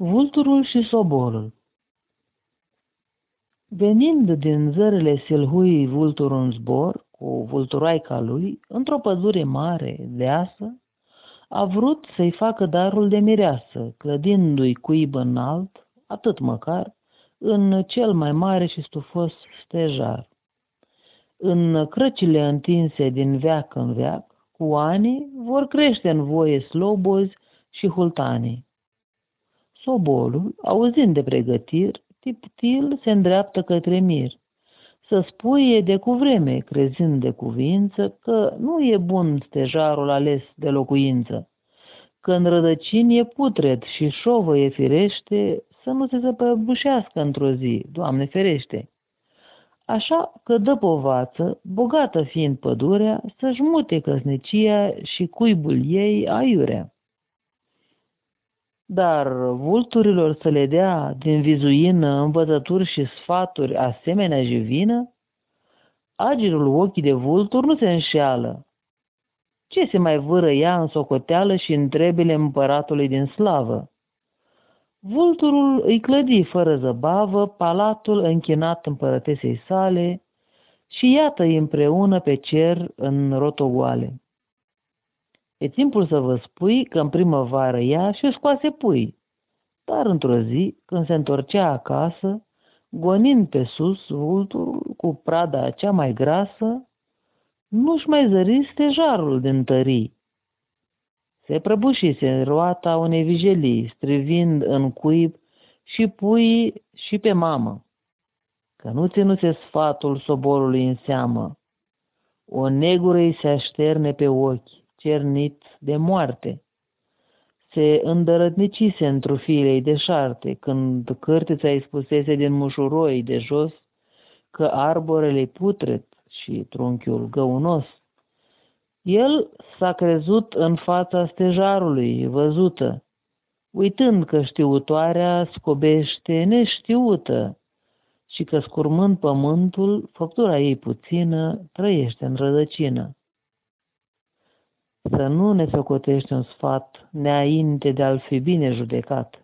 Vulturul și soborul Venind din zărele Silhui vulturul în zbor, cu vulturaica lui, într-o pădure mare, deasă, a vrut să-i facă darul de mireasă, clădindu-i cuib înalt, atât măcar, în cel mai mare și stufos stejar. În crăcile întinse din veac în veac, cu ani vor crește în voie slobozi și hultanii. Sobolul, auzind de pregătiri, tiptil se îndreaptă către mir. Să spuie de cuvreme, crezând de cuvință, că nu e bun stejarul ales de locuință. Că în rădăcini e putred și șovă e firește, să nu se zăpăbușească într-o zi, Doamne ferește. Așa că dă povață, bogată fiind pădurea, să-și mute căsnicia și cuibul ei aiurea. Dar vulturilor să le dea din vizuină învățături și sfaturi asemenea jivină? Agirul ochii de vultur nu se înșeală. Ce se mai vâră ea în socoteală și întrebele împăratului din slavă? Vulturul îi clădi fără zăbavă palatul închinat împărătesei sale și iată-i împreună pe cer în rotogoale. E timpul să vă spui că în primăvară ea și scoase pui, dar într-o zi, când se întorcea acasă, gonind pe sus vulturul cu prada cea mai grasă, nu-și mai zări stejarul din tării. Se prăbușise în roata unei vijelii, strivind în cuib și pui și pe mamă, că nu ținuse sfatul soborului în seamă. O negură îi se așterne pe ochi, cernit de moarte. Se îndărătnicise într-o filei de șarte, când cârtița îi spusese din mușuroi de jos că arborele putret și trunchiul găunos. El s-a crezut în fața stejarului, văzută, uitând că știutoarea scobește neștiută și că scurmând pământul, făptura ei puțină trăiește în rădăcină să nu ne socotești un sfat neainte de a-l fi bine judecat.